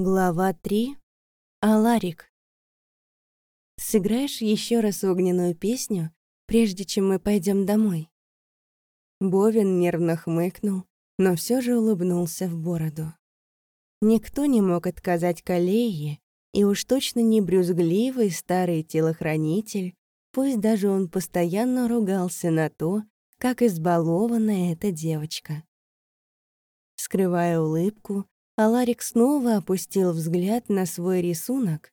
Глава 3. Аларик. Сыграешь еще раз огненную песню, прежде чем мы пойдем домой? Бовин нервно хмыкнул, но все же улыбнулся в бороду. Никто не мог отказать Калее, и уж точно не брюзгливый старый телохранитель, пусть даже он постоянно ругался на то, как избалованная эта девочка. Скрывая улыбку, Аларик снова опустил взгляд на свой рисунок,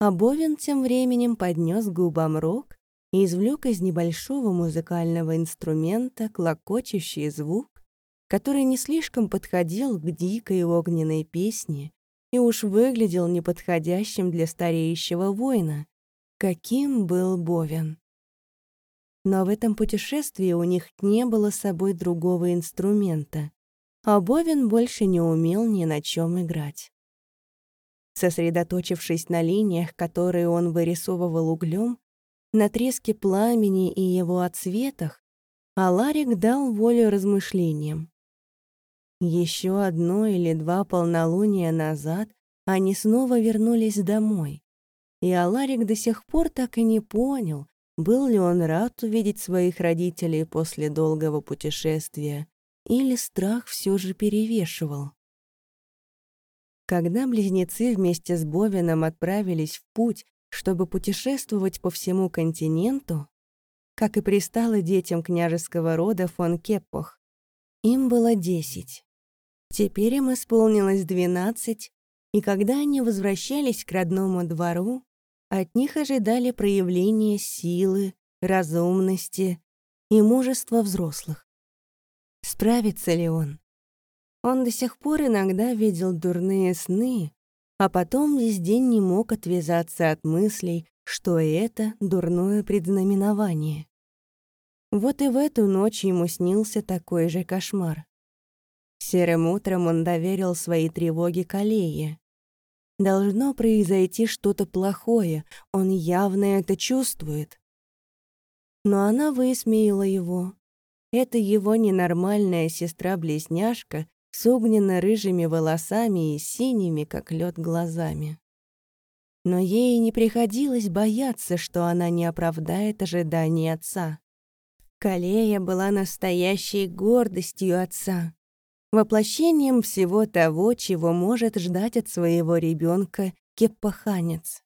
а Бовин тем временем поднес губам рог и извлек из небольшого музыкального инструмента клокочущий звук, который не слишком подходил к дикой огненной песне и уж выглядел неподходящим для стареющего воина, каким был Бовин. Но в этом путешествии у них не было с собой другого инструмента, а Бовин больше не умел ни на чем играть. Сосредоточившись на линиях, которые он вырисовывал углем, на треске пламени и его отсветах, Аларик дал волю размышлениям. Еще одно или два полнолуния назад они снова вернулись домой, и Аларик до сих пор так и не понял, был ли он рад увидеть своих родителей после долгого путешествия или страх все же перевешивал? Когда близнецы вместе с Бовином отправились в путь, чтобы путешествовать по всему континенту, как и пристало детям княжеского рода фон Кеппах, им было десять. Теперь им исполнилось двенадцать, и когда они возвращались к родному двору, от них ожидали проявления силы, разумности и мужества взрослых. Справится ли он? Он до сих пор иногда видел дурные сны, а потом весь день не мог отвязаться от мыслей, что это дурное предзнаменование. Вот и в эту ночь ему снился такой же кошмар. Серым утром он доверил свои тревоги Калее. Должно произойти что-то плохое, он явно это чувствует. Но она высмеяла его, это его ненормальная сестра-близняшка с огненно-рыжими волосами и синими, как лед, глазами. Но ей не приходилось бояться, что она не оправдает ожиданий отца. Калея была настоящей гордостью отца, воплощением всего того, чего может ждать от своего ребенка кеппаханец.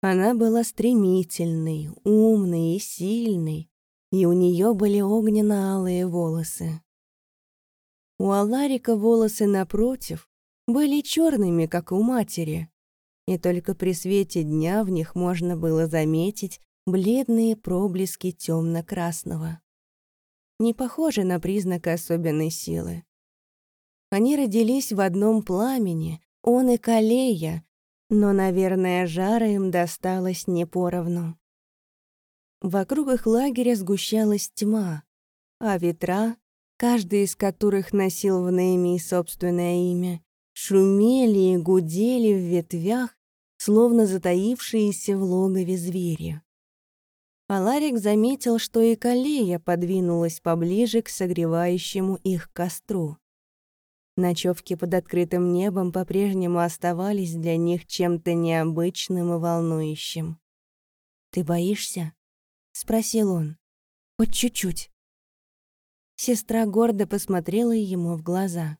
Она была стремительной, умной и сильной, и у нее были огненно-алые волосы. У Аларика волосы напротив были черными, как у матери, и только при свете дня в них можно было заметить бледные проблески темно-красного. Не похоже на признак особенной силы. Они родились в одном пламени, он и Калея, но, наверное, жара им досталось не поровну. Вокруг их лагеря сгущалась тьма, а ветра, каждый из которых носил в Неймии собственное имя, шумели и гудели в ветвях, словно затаившиеся в логове звери. Аларик заметил, что и Калея подвинулась поближе к согревающему их костру. Ночевки под открытым небом по-прежнему оставались для них чем-то необычным и волнующим. «Ты боишься?» — спросил он. «Хоть чуть-чуть». Сестра гордо посмотрела ему в глаза.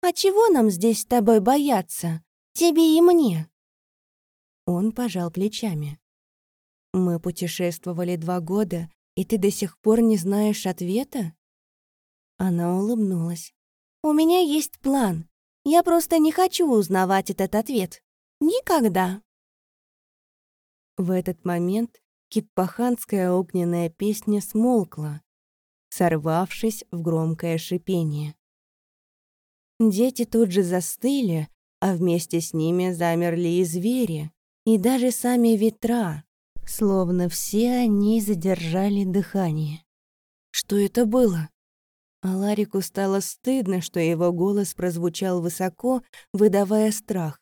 «А чего нам здесь с тобой бояться? Тебе и мне?» Он пожал плечами. «Мы путешествовали два года, и ты до сих пор не знаешь ответа?» Она улыбнулась. «У меня есть план. Я просто не хочу узнавать этот ответ. Никогда». В этот момент киппаханская огненная песня смолкла, сорвавшись в громкое шипение. Дети тут же застыли, а вместе с ними замерли и звери, и даже сами ветра, словно все они задержали дыхание. Что это было? Аларику стало стыдно, что его голос прозвучал высоко, выдавая страх.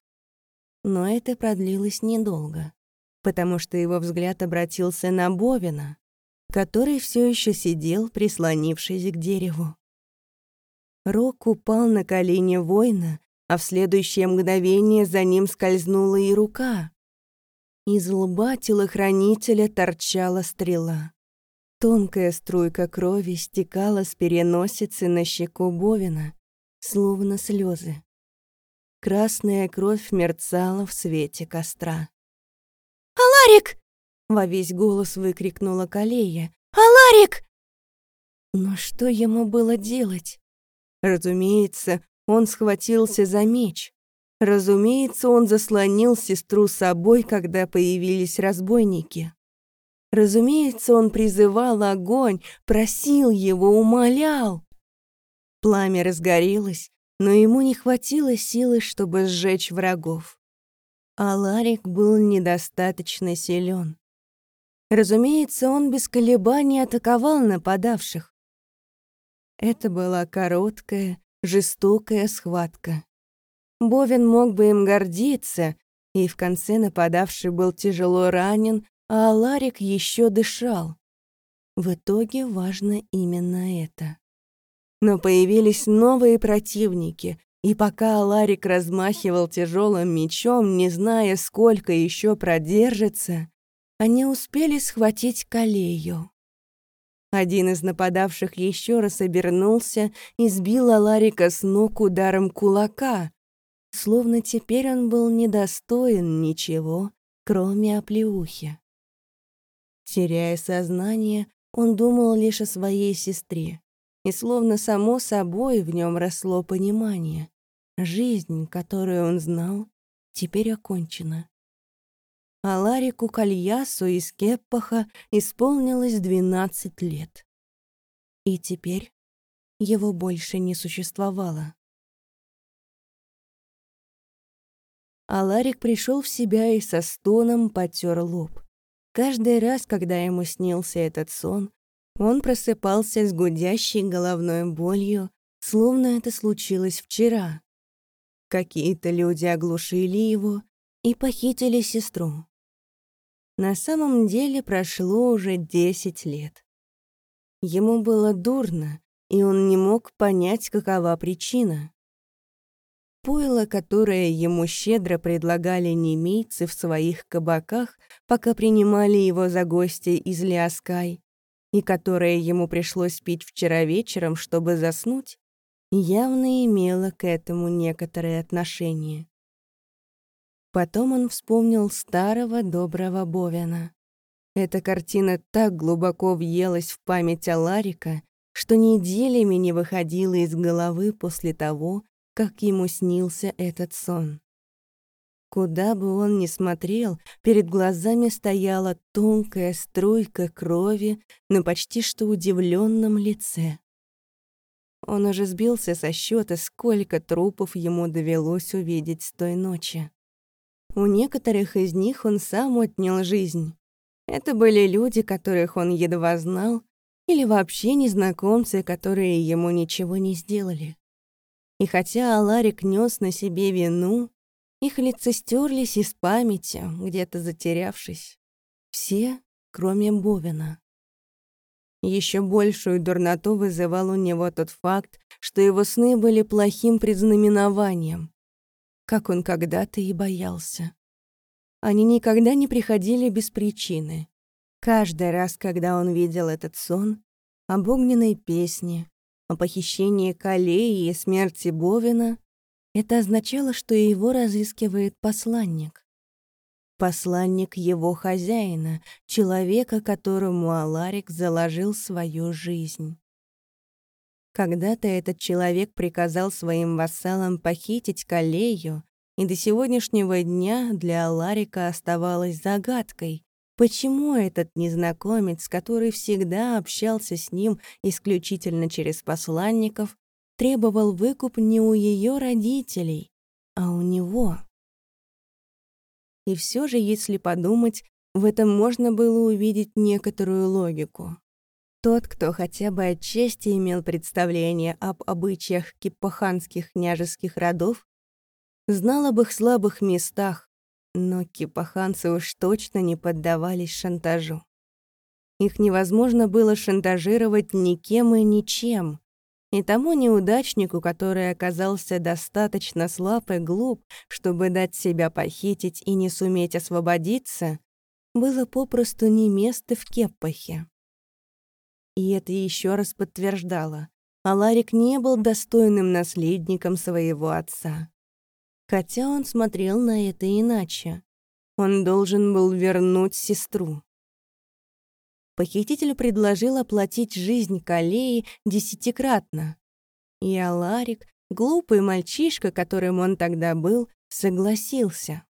Но это продлилось недолго потому что его взгляд обратился на Бовина, который все еще сидел, прислонившись к дереву. Рок упал на колени воина, а в следующее мгновение за ним скользнула и рука. Из лба телохранителя торчала стрела. Тонкая струйка крови стекала с переносицы на щеку Бовина, словно слезы. Красная кровь мерцала в свете костра. «Аларик!» — во весь голос выкрикнула Калея. «Аларик!» Но что ему было делать? Разумеется, он схватился за меч. Разумеется, он заслонил сестру собой, когда появились разбойники. Разумеется, он призывал огонь, просил его, умолял. Пламя разгорелось, но ему не хватило силы, чтобы сжечь врагов. А Ларик был недостаточно силен. Разумеется, он без колебаний атаковал нападавших. Это была короткая, жестокая схватка. Бовин мог бы им гордиться, и в конце нападавший был тяжело ранен, а Аларик еще дышал. В итоге важно именно это. Но появились новые противники, и пока Аларик размахивал тяжелым мечом, не зная, сколько еще продержится, они успели схватить Калею. Один из нападавших еще раз обернулся и сбил Аларика с ног ударом кулака, словно теперь он был недостоин ничего, кроме оплеухи. Теряя сознание, он думал лишь о своей сестре, и словно само собой в нем росло понимание. Жизнь, которую он знал, теперь окончена. А Ларику Кальясу из Кеппаха исполнилось двенадцать лет. И теперь его больше не существовало. Аларик пришел в себя и со стоном потер лоб. Каждый раз, когда ему снился этот сон, он просыпался с гудящей головной болью, словно это случилось вчера. Какие-то люди оглушили его и похитили сестру. На самом деле прошло уже десять лет. Ему было дурно, и он не мог понять, какова причина. Пойло, которое ему щедро предлагали немейцы в своих кабаках, пока принимали его за гостя из Лиаскай, и которое ему пришлось пить вчера вечером, чтобы заснуть, явно имело к этому некоторое отношение. Потом он вспомнил старого доброго Бовина. Эта картина так глубоко въелась в память Аларика, что неделями не выходила из головы после того, как ему снился этот сон. Куда бы он ни смотрел, перед глазами стояла тонкая струйка крови на почти что удивленном лице. Он уже сбился со счета, сколько трупов ему довелось увидеть с той ночи. У некоторых из них он сам отнял жизнь. Это были люди, которых он едва знал, или вообще незнакомцы, которые ему ничего не сделали. И хотя Аларик нес на себе вину, их лица стерлись из памяти, где-то затерявшись. Все, кроме Бовина. Еще большую дурноту вызывал у него тот факт, что его сны были плохим предзнаменованием, как он когда-то и боялся. Они никогда не приходили без причины. Каждый раз, когда он видел этот сон, об огненной песне, о похищении Калеи и смерти Бовина, это означало, что его разыскивает посланник. Посланник его хозяина, человека, которому Аларик заложил свою жизнь. Когда-то этот человек приказал своим вассалам похитить Калею, и до сегодняшнего дня для Аларика оставалось загадкой, Почему этот незнакомец, который всегда общался с ним исключительно через посланников, требовал выкуп не у ее родителей, а у него? И все же, если подумать, в этом можно было увидеть некоторую логику. Тот, кто хотя бы отчасти имел представление об обычаях кипаханских княжеских родов, знал об их слабых местах, но кипаханцы уж точно не поддавались шантажу. Их невозможно было шантажировать никем и ничем. И тому неудачнику, который оказался достаточно слаб и глуп, чтобы дать себя похитить и не суметь освободиться, было попросту не место в Кеппахе. И это еще раз подтверждало, Аларик не был достойным наследником своего отца. Хотя он смотрел на это иначе. Он должен был вернуть сестру. Похититель предложил оплатить жизнь Калеи десятикратно. И Аларик, глупый мальчишка, которым он тогда был, согласился.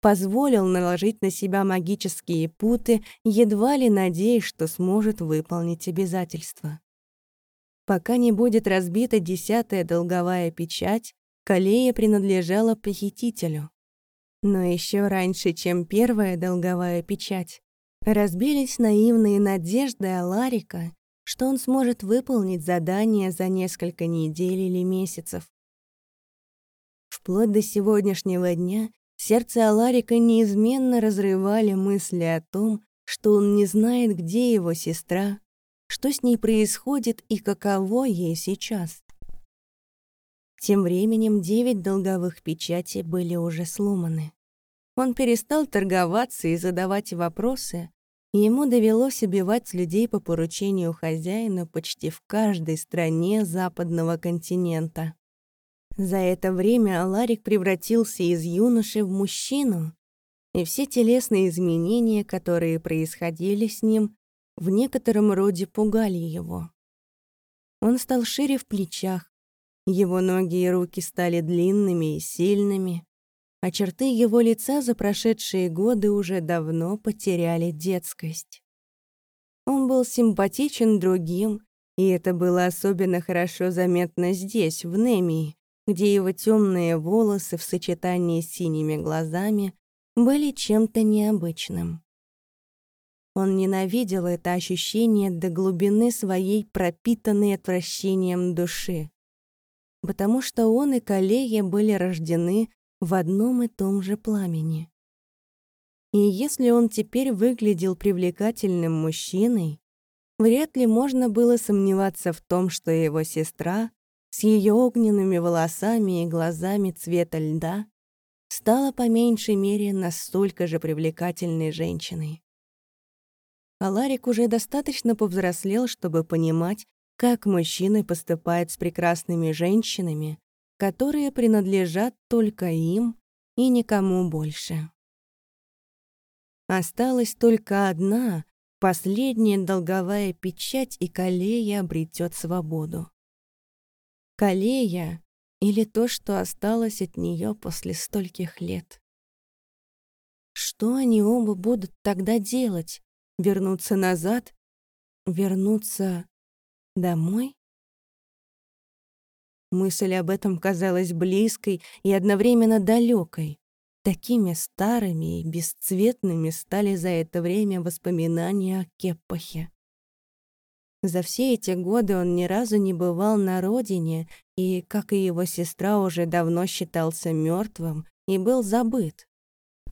Позволил наложить на себя магические путы, едва ли надеясь, что сможет выполнить обязательства. Пока не будет разбита десятая долговая печать, Калея принадлежала похитителю. Но еще раньше, чем первая долговая печать, разбились наивные надежды Аларика, что он сможет выполнить задание за несколько недель или месяцев. Вплоть до сегодняшнего дня сердце Аларика неизменно разрывали мысли о том, что он не знает, где его сестра, что с ней происходит и каково ей сейчас. Тем временем девять долговых печатей были уже сломаны. Он перестал торговаться и задавать вопросы, и ему довелось убивать людей по поручению хозяина почти в каждой стране западного континента. За это время Аларик превратился из юноши в мужчину, и все телесные изменения, которые происходили с ним, в некотором роде пугали его. Он стал шире в плечах, его ноги и руки стали длинными и сильными, а черты его лица за прошедшие годы уже давно потеряли детскость. Он был симпатичен другим, и это было особенно хорошо заметно здесь, в Немии, где его темные волосы в сочетании с синими глазами были чем-то необычным. Он ненавидел это ощущение до глубины своей пропитанной отвращением души, потому что он и коллеги были рождены в одном и том же пламени. И если он теперь выглядел привлекательным мужчиной, вряд ли можно было сомневаться в том, что его сестра с ее огненными волосами и глазами цвета льда стала по меньшей мере настолько же привлекательной женщиной. Аларик уже достаточно повзрослел, чтобы понимать, как мужчины поступают с прекрасными женщинами, которые принадлежат только им и никому больше. Осталась только одна, последняя долговая печать, и Калея обретет свободу. Калея или то, что осталось от нее после стольких лет. Что они оба будут тогда делать? Вернуться назад? Вернуться домой? Мысль об этом казалась близкой и одновременно далекой. Такими старыми и бесцветными стали за это время воспоминания о Кеппахе. За все эти годы он ни разу не бывал на родине и, как и его сестра, уже давно считался мертвым и был забыт.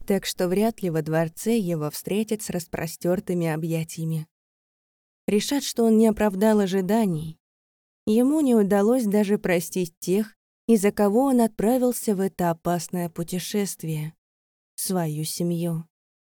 Так что вряд ли во дворце его встретят с распростертыми объятиями. Решат, что он не оправдал ожиданий, Ему не удалось даже простить тех, из-за кого он отправился в это опасное путешествие — свою семью.